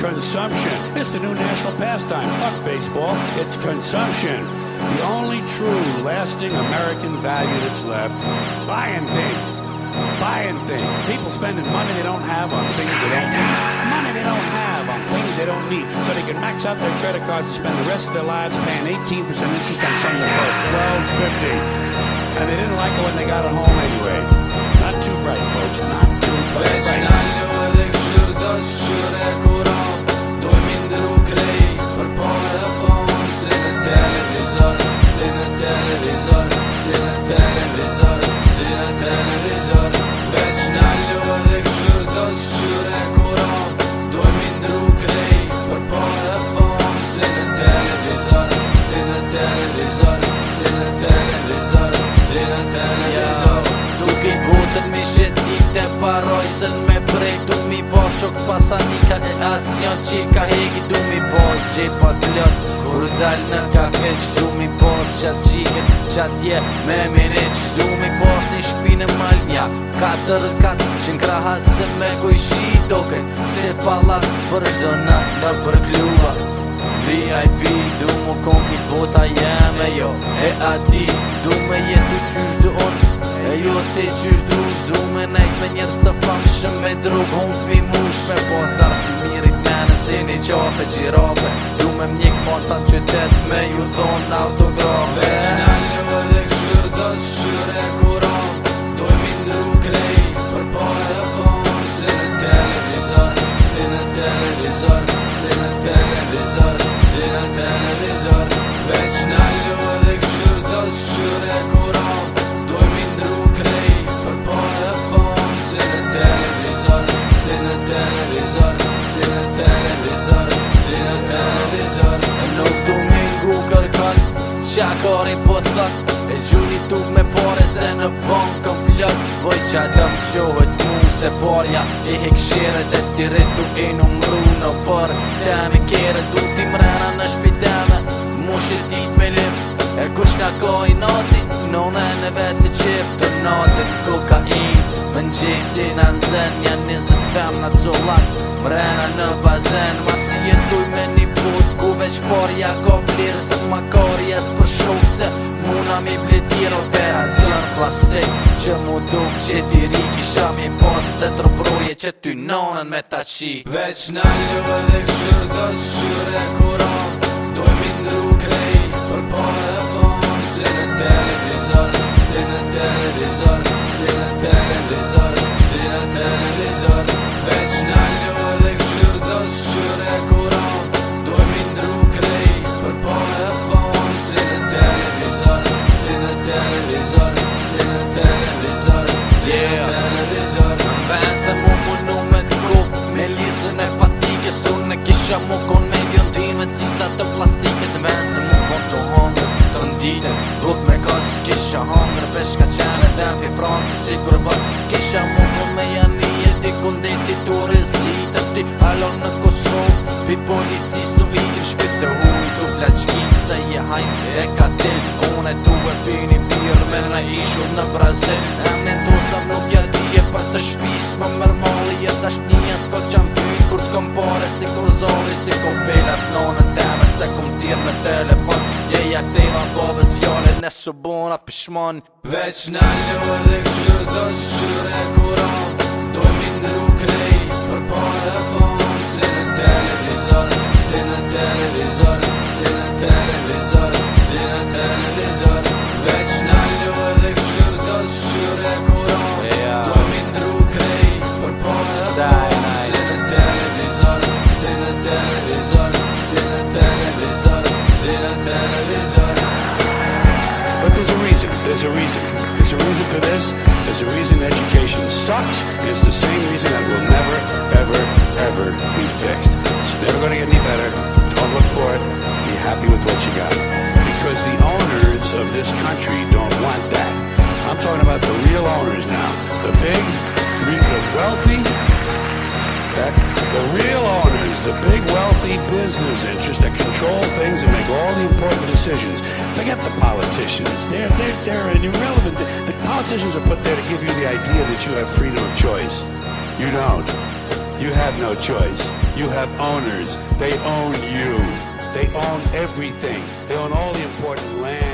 consumption. It's the new national pastime. Fuck baseball. It's consumption. The only true lasting American value that's left, buying things. Buying things. People spending money they don't have on things they don't need. Money they don't have on things they don't need. So they can max out their credit cards and spend the rest of their lives paying 18% interest on something that costs 12 And they didn't like it when they got it home anyway. Not too bright, folks. Not too bright. pasa një ka e as një që ka hegi du mi pos Gje pa të lot, kur dal në ka heq du mi pos Qatë qihet, qatë je me mire që du mi pos Një shpinë më lënja, katër katë që në krahasë me kuj shi toke Se palat për dënat në për kluba VIP du mu kon ki bota jeme jo E a ti du me jetu qysh du on E jo te qysh du shdu me nejt me njerës të shëm me drug Unë të vimush me posar Si mirit menë, si një qafë e gjirafë Du me mjekë mërë sa qytet me ju dhonë Auto televizor Si e televizor Si e televizor E nuk du me ngu kërkon Qa kori po të thot E gjuri tuk me pare se në pon këm pëllot Po i qa dëm qohet mu se parja I hek shire dhe ti rritu i numru në për Teme kere du ti mrena në shpiteme Mu shi me lim E kush nga kojnë atë Nona në vetë i qipë të nëndë në kukain Më në gjithë si në nëzën, zënë janë një zëtë kam në të zullak në bazen, Ma si jetë me një put ku veç por ja kom lirë Së më kori e për shumë se muna mi blitirë O të ranë zërë plastikë që mu duk që ti rikë I shëm i dhe të rëpruje që ty nonën me ta qi Veç në një vëdhe këshë të shqyre kuronë ditën Rup me kësë kisha hangrë Peshka qene dhe për franci si për bërë Kisha më më me i e di kundin ti të rezitë Ti halon në Kosovë Vi policisë të vijin shpitë të hujë Tu pleçkinë se je hajnë e ka Une Unë tu e pini mirë me në ishur në Brazil E më në dosa më tja di për të shpisë më mërmali E tash një e s'ko qëmë ty kur të këmpore Si kur zori, si kur pelas nonë nesë bona pëshmon Veç në lëvë dhe këshë dhe e qëre kura Do There's a reason. There's a reason for this. There's a reason education sucks. It's the same reason that will never, ever, ever be fixed. It's never going to get any better. Don't look for it. Be happy with what you got. Because the owners of this country don't want that. I'm talking about the real owners now. The big, the wealthy, that the real owners, the big wealthy business interests that control things and make all the important decisions. Forget the politicians. They're, they're, they're an irrelevant. The politicians are put there to give you the idea that you have freedom of choice. You don't. You have no choice. You have owners. They own you. They own everything. They own all the important land.